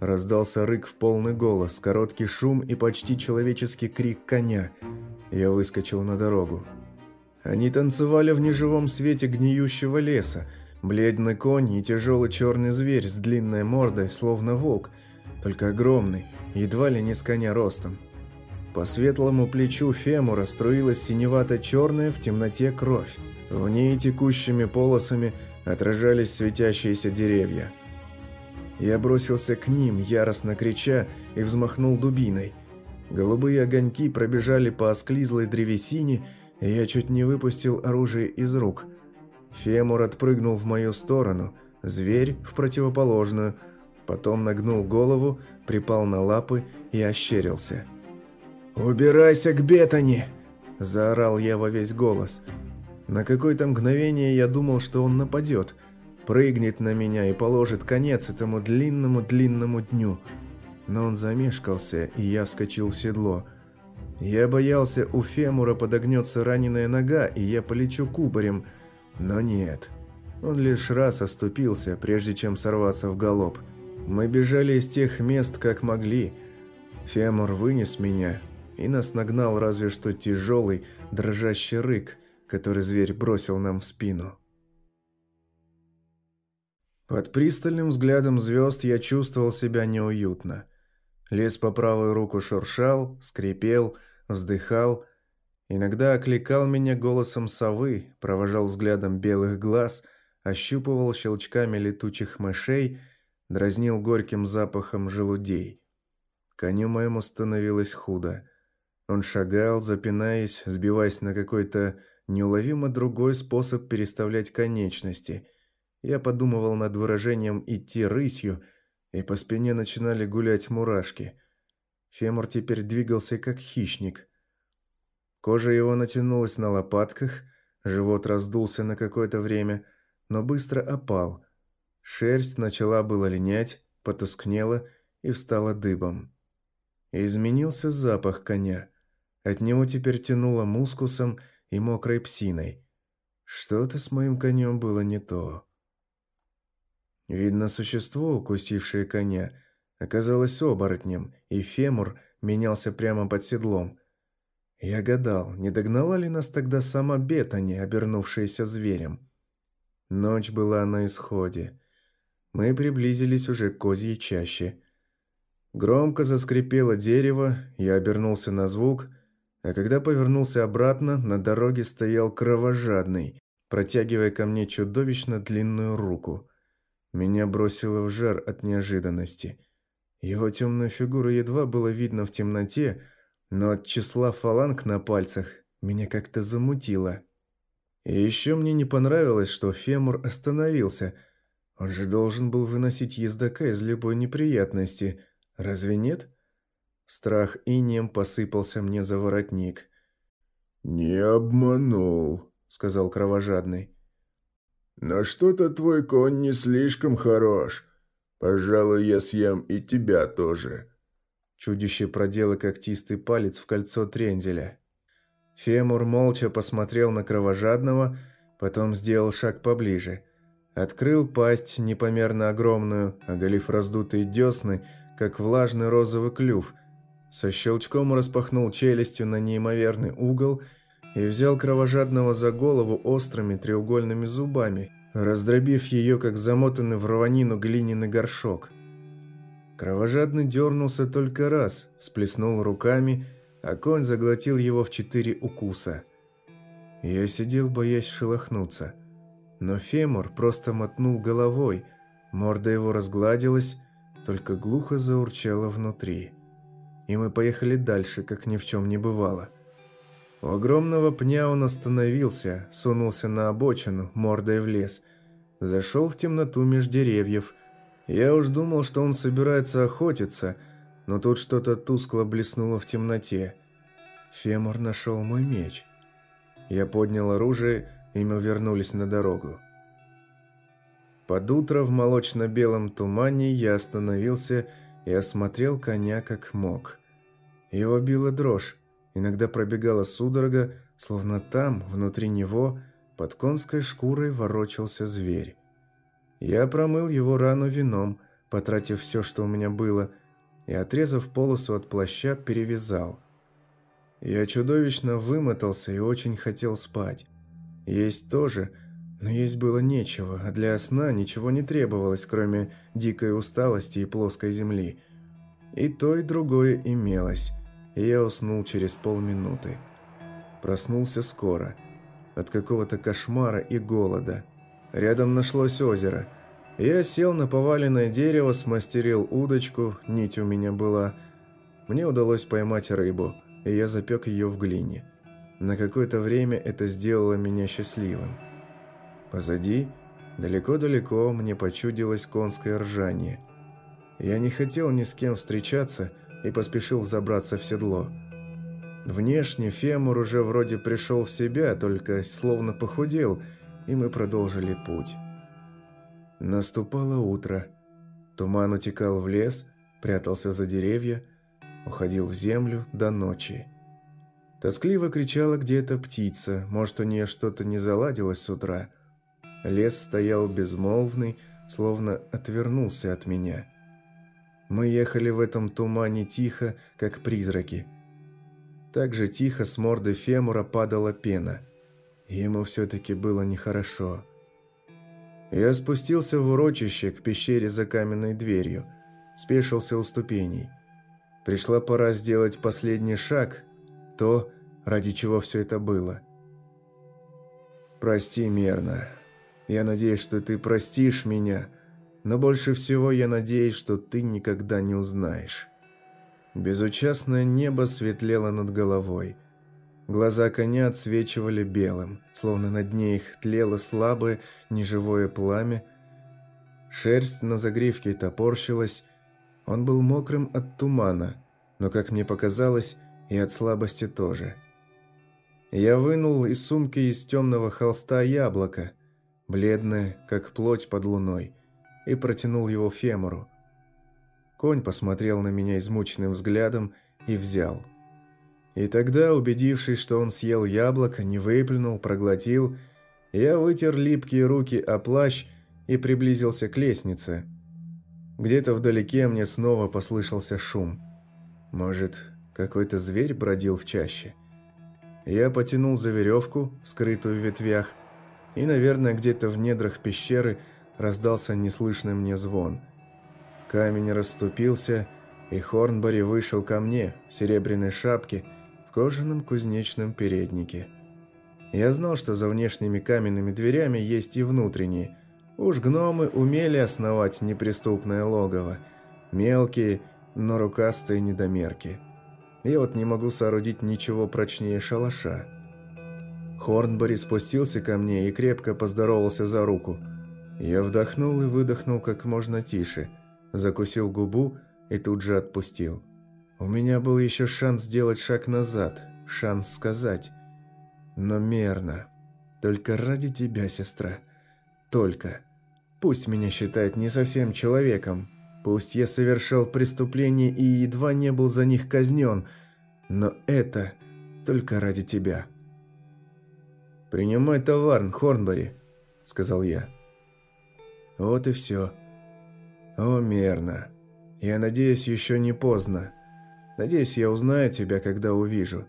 Раздался рык в полный голос, короткий шум и почти человеческий крик коня. Я выскочил на дорогу. Они танцевали в неживом свете гниющего леса. Бледный конь и тяжелый черный зверь с длинной мордой, словно волк, только огромный, едва ли не с коня ростом. По светлому плечу фемура струилась синевато-черная в темноте кровь. В ней текущими полосами отражались светящиеся деревья. Я бросился к ним, яростно крича, и взмахнул дубиной. Голубые огоньки пробежали по осклизлой древесине я чуть не выпустил оружие из рук. Фемур отпрыгнул в мою сторону, зверь в противоположную, потом нагнул голову, припал на лапы и ощерился. «Убирайся к Бетани!» – заорал я во весь голос. На какое-то мгновение я думал, что он нападет, прыгнет на меня и положит конец этому длинному-длинному дню. Но он замешкался, и я вскочил в седло – я боялся, у Фемура подогнется раненая нога, и я полечу кубарем. Но нет. Он лишь раз оступился, прежде чем сорваться в галоп. Мы бежали из тех мест, как могли. Фемур вынес меня, и нас нагнал разве что тяжелый, дрожащий рык, который зверь бросил нам в спину. Под пристальным взглядом звезд я чувствовал себя неуютно. Лес по правую руку шуршал, скрипел, вздыхал, иногда окликал меня голосом совы, провожал взглядом белых глаз, ощупывал щелчками летучих мышей, дразнил горьким запахом желудей. Коню моему становилось худо. Он шагал, запинаясь, сбиваясь на какой-то неуловимо другой способ переставлять конечности. Я подумывал над выражением «идти рысью», и по спине начинали гулять мурашки – Фемур теперь двигался как хищник. Кожа его натянулась на лопатках, живот раздулся на какое-то время, но быстро опал. Шерсть начала было линять, потускнела и встала дыбом. Изменился запах коня. От него теперь тянуло мускусом и мокрой псиной. Что-то с моим конем было не то. Видно, существо, укусившее коня, оказалось оборотнем, и фемур менялся прямо под седлом. Я гадал, не догнала ли нас тогда сама Бетани, обернувшаяся зверем. Ночь была на исходе. Мы приблизились уже к козьей чаще. Громко заскрипело дерево, я обернулся на звук, а когда повернулся обратно, на дороге стоял кровожадный, протягивая ко мне чудовищно длинную руку. Меня бросило в жар от неожиданности. Его темную фигуру едва было видно в темноте, но от числа фаланг на пальцах меня как-то замутило. И еще мне не понравилось, что Фемур остановился. Он же должен был выносить ездока из любой неприятности. Разве нет? Страх инеем посыпался мне за воротник.
«Не обманул», — сказал кровожадный. «Но что-то твой конь не слишком хорош. Пожалуй, я съем и тебя тоже».
Чудище продело когтистый палец в кольцо трензеля. Фемур молча посмотрел на кровожадного, потом сделал шаг поближе. Открыл пасть непомерно огромную, оголив раздутые десны, как влажный розовый клюв. Со щелчком распахнул челюстью на неимоверный угол и взял кровожадного за голову острыми треугольными зубами, раздробив ее, как замотанный в рванину глиняный горшок. Кровожадный дернулся только раз, сплеснул руками – а конь заглотил его в четыре укуса. Я сидел, боясь шелохнуться. Но Фемур просто мотнул головой, морда его разгладилась, только глухо заурчало внутри. И мы поехали дальше, как ни в чем не бывало. У огромного пня он остановился, сунулся на обочину, мордой в лес. Зашел в темноту меж деревьев. Я уж думал, что он собирается охотиться – но тут что-то тускло блеснуло в темноте. Фемор нашел мой меч. Я поднял оружие, и мы вернулись на дорогу. Под утро в молочно-белом тумане я остановился и осмотрел коня как мог. Его била дрожь, иногда пробегала судорога, словно там, внутри него, под конской шкурой ворочался зверь. Я промыл его рану вином, потратив все, что у меня было, и, отрезав полосу от плаща, перевязал. Я чудовищно вымотался и очень хотел спать. Есть тоже, но есть было нечего, а для сна ничего не требовалось, кроме дикой усталости и плоской земли. И то, и другое имелось, я уснул через полминуты. Проснулся скоро, от какого-то кошмара и голода. Рядом нашлось озеро – я сел на поваленное дерево, смастерил удочку, нить у меня была. Мне удалось поймать рыбу, и я запек ее в глине. На какое-то время это сделало меня счастливым. Позади, далеко-далеко, мне почудилось конское ржание. Я не хотел ни с кем встречаться и поспешил забраться в седло. Внешне Фемур уже вроде пришел в себя, только словно похудел, и мы продолжили путь. Наступало утро. Туман утекал в лес, прятался за деревья, уходил в землю до ночи. Тоскливо кричала где-то птица, может, у нее что-то не заладилось с утра. Лес стоял безмолвный, словно отвернулся от меня. Мы ехали в этом тумане тихо, как призраки. Так же тихо с морды Фемура падала пена. Ему все-таки было нехорошо. Я спустился в урочище к пещере за каменной дверью, спешился у ступеней. Пришла пора сделать последний шаг, то, ради чего все это было. «Прости, Мерна. Я надеюсь, что ты простишь меня, но больше всего я надеюсь, что ты никогда не узнаешь». Безучастное небо светлело над головой – Глаза коня отсвечивали белым, словно на дне их тлело слабое, неживое пламя. Шерсть на загривке топорщилась. Он был мокрым от тумана, но, как мне показалось, и от слабости тоже. Я вынул из сумки из темного холста яблоко, бледное, как плоть под луной, и протянул его Фемору. Конь посмотрел на меня измученным взглядом и взял – и тогда, убедившись, что он съел яблоко, не выплюнул, проглотил, я вытер липкие руки о плащ и приблизился к лестнице. Где-то вдалеке мне снова послышался шум. Может, какой-то зверь бродил в чаще? Я потянул за веревку, скрытую в ветвях, и, наверное, где-то в недрах пещеры раздался неслышный мне звон. Камень расступился, и Хорнбори вышел ко мне в серебряной шапке, в кожаном кузнечном переднике. Я знал, что за внешними каменными дверями есть и внутренние. Уж гномы умели основать неприступное логово. Мелкие, но рукастые недомерки. Я вот не могу соорудить ничего прочнее шалаша. Хорнбори спустился ко мне и крепко поздоровался за руку. Я вдохнул и выдохнул как можно тише, закусил губу и тут же отпустил. У меня был еще шанс сделать шаг назад, шанс сказать. Но мерно. Только ради тебя, сестра. Только. Пусть меня считают не совсем человеком. Пусть я совершил преступления и едва не был за них казнен. Но это только ради тебя. «Принимай товар, Хорнбери», — сказал я. Вот и все. О, мерно. Я надеюсь, еще не поздно. Надеюсь, я узнаю тебя, когда увижу.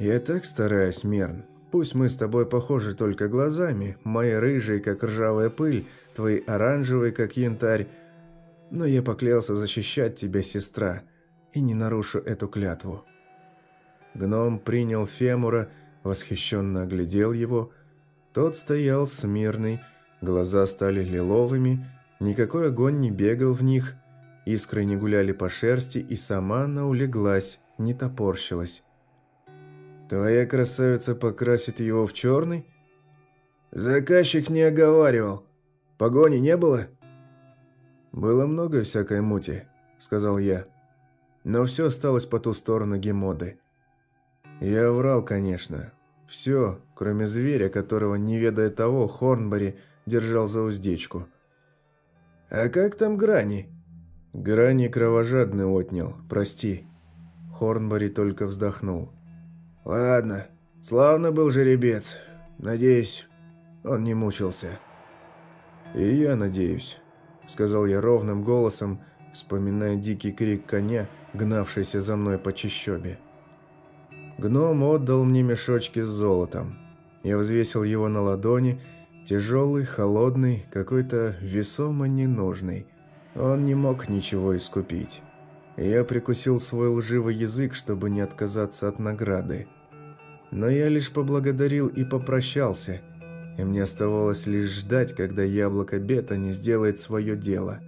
Я так стараюсь, Мерн. Пусть мы с тобой похожи только глазами, мои рыжие, как ржавая пыль, твои оранжевые, как янтарь. Но я поклялся защищать тебя, сестра, и не нарушу эту клятву. Гном принял Фемура, восхищенно оглядел его. Тот стоял смирный, глаза стали лиловыми, никакой огонь не бегал в них, искры не гуляли по шерсти, и сама она улеглась, не топорщилась. «Твоя красавица покрасит его в черный?» «Заказчик не оговаривал. Погони не было?» «Было много всякой мути», — сказал я. «Но все осталось по ту сторону Гемоды. Я врал, конечно. Все, кроме зверя, которого, не ведая того, Хорнбери держал за уздечку. «А как там Грани?» «Грани кровожадный отнял, прости». Хорнбери только вздохнул. «Ладно, славно был жеребец. Надеюсь, он не мучился». «И я надеюсь», — сказал я ровным голосом, вспоминая дикий крик коня, гнавшийся за мной по чащобе. Гном отдал мне мешочки с золотом. Я взвесил его на ладони, тяжелый, холодный, какой-то весомо ненужный. Он не мог ничего искупить. Я прикусил свой лживый язык, чтобы не отказаться от награды. Но я лишь поблагодарил и попрощался, и мне оставалось лишь ждать, когда яблоко бета не сделает свое дело.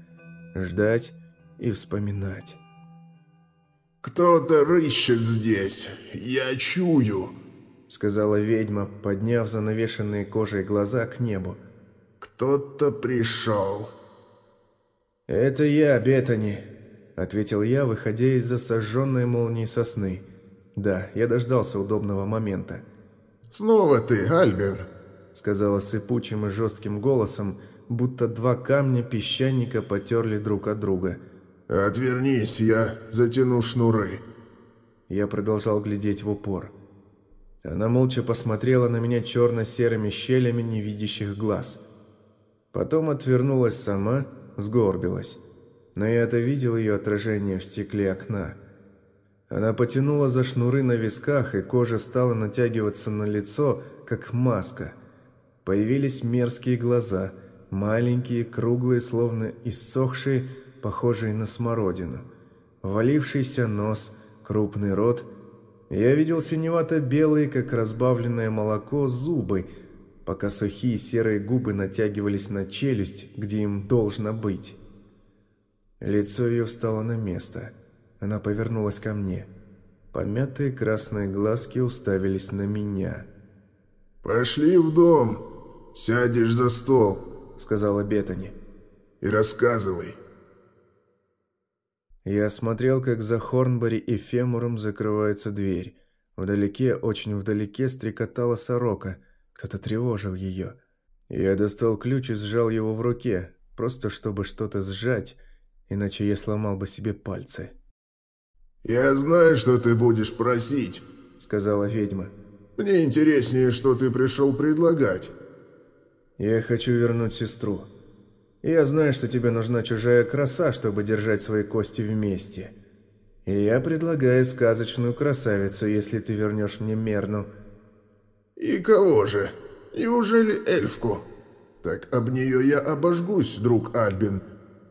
Ждать и вспоминать.
«Кто-то рыщет здесь, я чую», — сказала
ведьма, подняв занавешенные кожей глаза к небу.
«Кто-то пришел».
«Это я, Бетани», — ответил я, выходя из-за сожженной молнии сосны. «Да, я дождался удобного момента».
«Снова ты, Альбин», —
сказала сыпучим и жестким голосом, будто два камня песчаника потерли друг от друга —
«Отвернись, я затяну шнуры».
Я продолжал глядеть в упор. Она молча посмотрела на меня черно-серыми щелями невидящих глаз. Потом отвернулась сама, сгорбилась. Но я это видел ее отражение в стекле окна. Она потянула за шнуры на висках, и кожа стала натягиваться на лицо, как маска. Появились мерзкие глаза, маленькие, круглые, словно иссохшие, похожий на смородину. Валившийся нос, крупный рот. Я видел синевато-белые, как разбавленное молоко, зубы, пока сухие серые губы натягивались на челюсть, где им должно быть. Лицо ее встало на место. Она повернулась ко мне. Помятые красные глазки уставились на меня.
«Пошли в дом, сядешь за стол», — сказала Бетани. «И рассказывай».
Я смотрел, как за Хорнбори и Фемуром закрывается дверь. Вдалеке, очень вдалеке, стрекотала сорока. Кто-то тревожил ее. Я достал ключ и сжал его в руке, просто чтобы что-то сжать, иначе я сломал бы себе пальцы.
«Я знаю, что ты будешь просить», — сказала ведьма. «Мне интереснее, что ты пришел предлагать».
«Я хочу вернуть сестру», я знаю, что тебе нужна чужая краса, чтобы держать свои кости вместе. И я предлагаю сказочную красавицу, если ты вернешь мне Мерну».
«И кого же? Неужели эльфку?» «Так об нее я обожгусь, друг Альбин.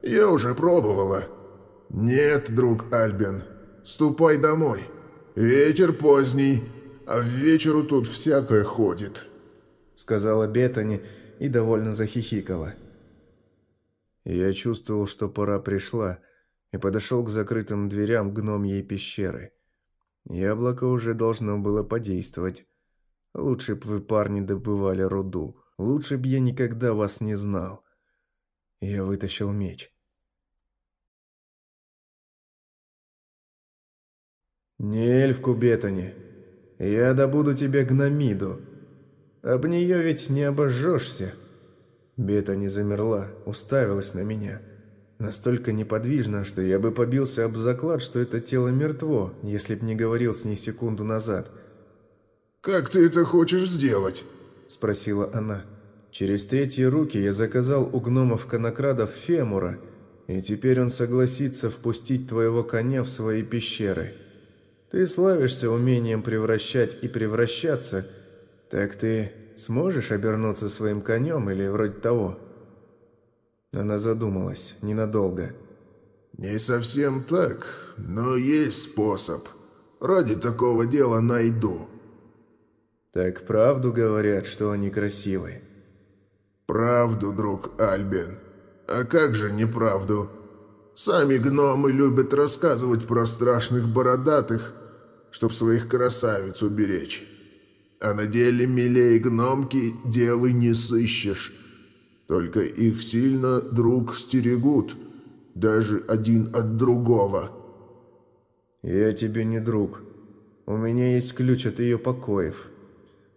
Я уже пробовала». «Нет, друг Альбин, ступай домой. Вечер поздний, а в вечеру тут всякое ходит», —
сказала Бетани и довольно захихикала. Я чувствовал, что пора пришла, и подошел к закрытым дверям гномьей пещеры. Яблоко уже должно было подействовать. Лучше б вы, парни, добывали руду. Лучше б я никогда вас не знал. Я вытащил меч. «Не эльфку Бетани. Я добуду тебе гномиду. Об нее ведь не обожжешься». Бетани замерла, уставилась на меня. Настолько неподвижно, что я бы побился об заклад, что это тело мертво, если б не говорил с ней секунду назад.
«Как ты это хочешь сделать?»
– спросила она. Через третьи руки я заказал у гномов-конокрадов Фемура, и теперь он согласится впустить твоего коня в свои пещеры. Ты славишься умением превращать и превращаться, так ты сможешь обернуться своим конем или вроде того?» Она задумалась ненадолго.
«Не совсем так, но есть способ. Ради такого дела найду».
«Так правду говорят, что они красивые?»
«Правду, друг Альбин. А как же неправду? Сами гномы любят рассказывать про страшных бородатых, чтоб своих красавиц уберечь. А на деле милей гномки девы не сыщешь. Только их сильно друг стерегут, даже один от другого».
«Я тебе не друг. У меня есть ключ от ее покоев».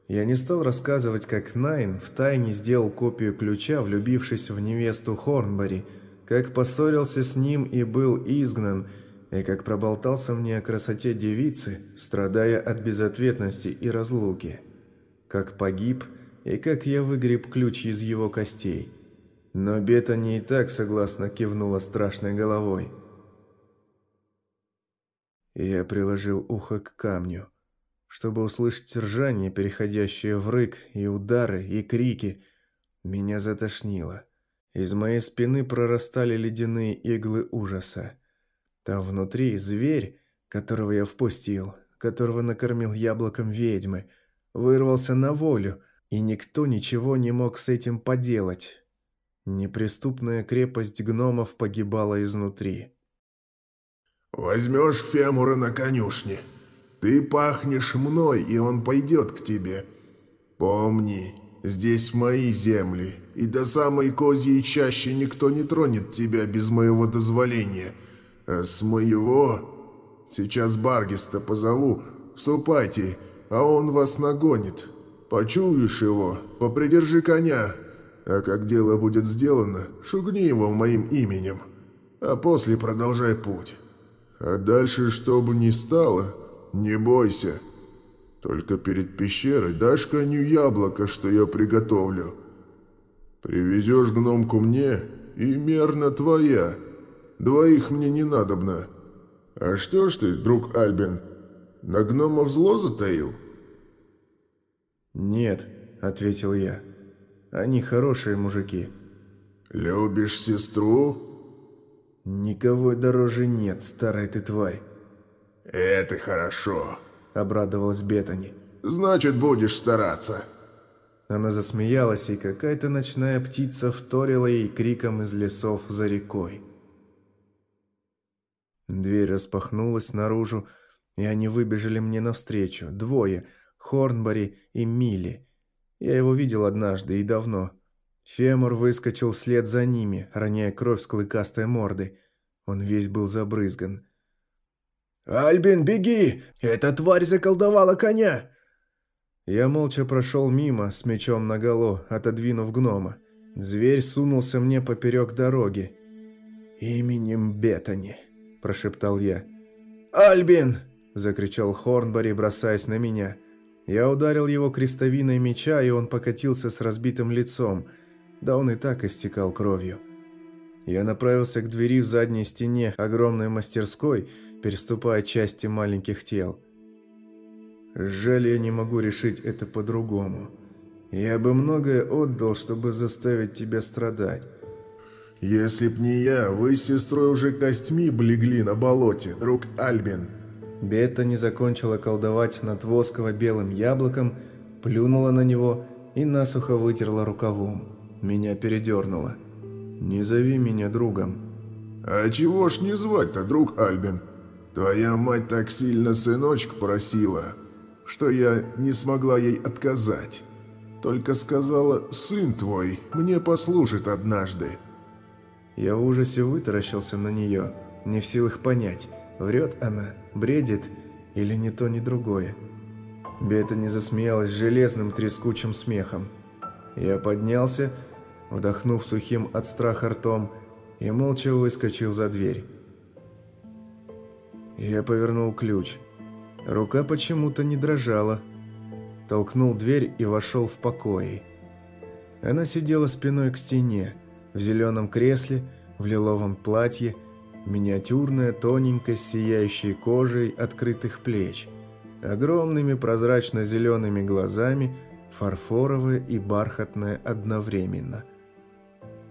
Я не стал рассказывать, как Найн втайне сделал копию ключа, влюбившись в невесту Хорнбери, как поссорился с ним и был изгнан, и как проболтался мне о красоте девицы, страдая от безответности и разлуки, как погиб и как я выгреб ключ из его костей. Но Бетани и так согласно кивнула страшной головой. Я приложил ухо к камню чтобы услышать ржание, переходящее в рык, и удары, и крики. Меня затошнило. Из моей спины прорастали ледяные иглы ужаса. Там внутри зверь, которого я впустил, которого накормил яблоком ведьмы, вырвался на волю, и никто ничего не мог с этим поделать. Неприступная крепость гномов погибала изнутри.
«Возьмешь Фемура на конюшне», ты пахнешь мной, и он пойдет к тебе. Помни, здесь мои земли, и до самой козьей чаще никто не тронет тебя без моего дозволения. А с моего... Сейчас Баргиста позову, ступайте, а он вас нагонит. Почуешь его, попридержи коня, а как дело будет сделано, шугни его моим именем, а после продолжай путь. А дальше, что бы ни стало, «Не бойся. Только перед пещерой дашь коню яблоко, что я приготовлю. Привезешь гномку мне, и мерно твоя. Двоих мне не надобно. А что ж ты, друг Альбин, на гномов зло затаил?»
«Нет», — ответил я. «Они хорошие мужики».
«Любишь сестру?»
«Никого дороже нет, старая ты тварь.
«Это хорошо», —
обрадовалась Бетани.
«Значит, будешь стараться».
Она засмеялась, и какая-то ночная птица вторила ей криком из лесов за рекой. Дверь распахнулась наружу, и они выбежали мне навстречу. Двое — Хорнбари и Милли. Я его видел однажды и давно. Фемор выскочил вслед за ними, роняя кровь с клыкастой морды. Он весь был забрызган. «Альбин, беги! Эта тварь заколдовала коня!» Я молча прошел мимо с мечом наголо, отодвинув гнома. Зверь сунулся мне поперек дороги. «Именем Бетани», – прошептал я. «Альбин!» – закричал Хорнбари, бросаясь на меня. Я ударил его крестовиной меча, и он покатился с разбитым лицом. Да он и так истекал кровью. Я направился к двери в задней стене огромной мастерской, переступая части маленьких тел. Жаль, я не могу решить это по-другому. Я бы многое отдал, чтобы заставить тебя страдать.
Если б не я, вы с сестрой уже костьми блегли на болоте, друг Альбин.
Бетта не закончила колдовать над восково-белым яблоком, плюнула на него и насухо вытерла рукавом. Меня передернуло. «Не зови меня другом».
«А чего ж не звать-то, друг Альбин? Твоя мать так сильно сыночка просила, что я не смогла ей отказать. Только сказала, сын твой мне послужит однажды».
Я в ужасе вытаращился на нее, не в силах понять, врет она, бредит или ни то, ни другое. Бета не засмеялась железным трескучим смехом. Я поднялся, вдохнув сухим от страха ртом, и молча выскочил за дверь. Я повернул ключ. Рука почему-то не дрожала. Толкнул дверь и вошел в покои. Она сидела спиной к стене, в зеленом кресле, в лиловом платье, миниатюрная, тоненькая, с сияющей кожей открытых плеч, огромными прозрачно-зелеными глазами, фарфоровая и бархатная одновременно –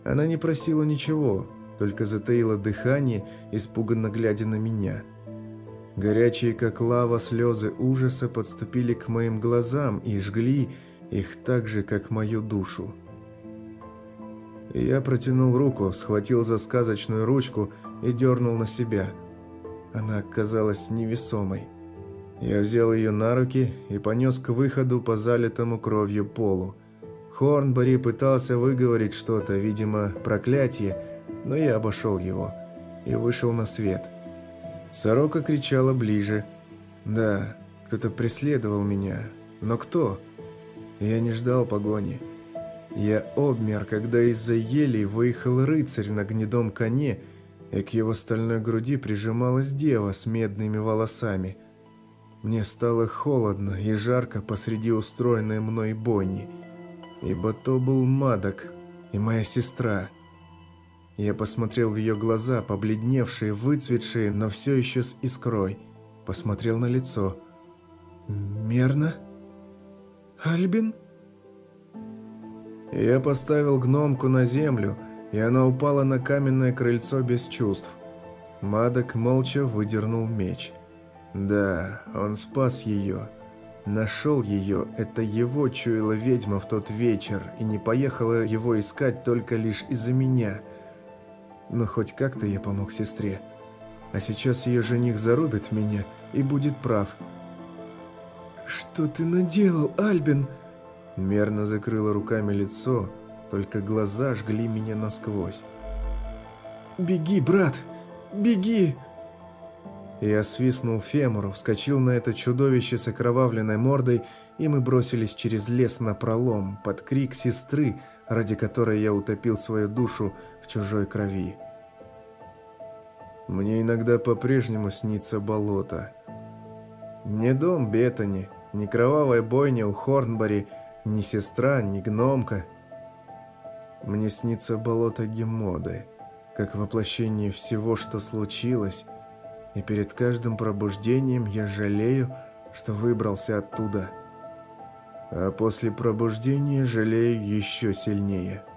она не просила ничего, только затаила дыхание, испуганно глядя на меня. Горячие, как лава, слезы ужаса подступили к моим глазам и жгли их так же, как мою душу. Я протянул руку, схватил за сказочную ручку и дернул на себя. Она оказалась невесомой. Я взял ее на руки и понес к выходу по залитому кровью полу. Хорнбери пытался выговорить что-то, видимо, проклятие, но я обошел его и вышел на свет. Сорока кричала ближе. Да, кто-то преследовал меня. Но кто? Я не ждал погони. Я обмер, когда из-за елей выехал рыцарь на гнедом коне, и к его стальной груди прижималась дева с медными волосами. Мне стало холодно и жарко посреди устроенной мной бойни – ибо то был Мадок и моя сестра. Я посмотрел в ее глаза, побледневшие, выцветшие, но все еще с искрой. Посмотрел на лицо. «Мерно? Альбин?» Я поставил гномку на землю, и она упала на каменное крыльцо без чувств. Мадок молча выдернул меч. Да, он спас ее. Нашел ее, это его чуяла ведьма в тот вечер, и не поехала его искать только лишь из-за меня. Но хоть как-то я помог сестре. А сейчас ее жених зарубит меня и будет прав. «Что ты наделал, Альбин?» Мерно закрыла руками лицо, только глаза жгли меня насквозь. «Беги, брат! Беги!» Я свистнул Фемуру, вскочил на это чудовище с окровавленной мордой, и мы бросились через лес на пролом, под крик сестры, ради которой я утопил свою душу в чужой крови. Мне иногда по-прежнему снится болото. Не дом Беттани, ни кровавая бойня у Хорнбари, ни сестра, ни гномка. Мне снится болото Гемоды, как воплощение всего, что случилось, и перед каждым пробуждением я жалею, что выбрался оттуда. А после пробуждения жалею еще сильнее –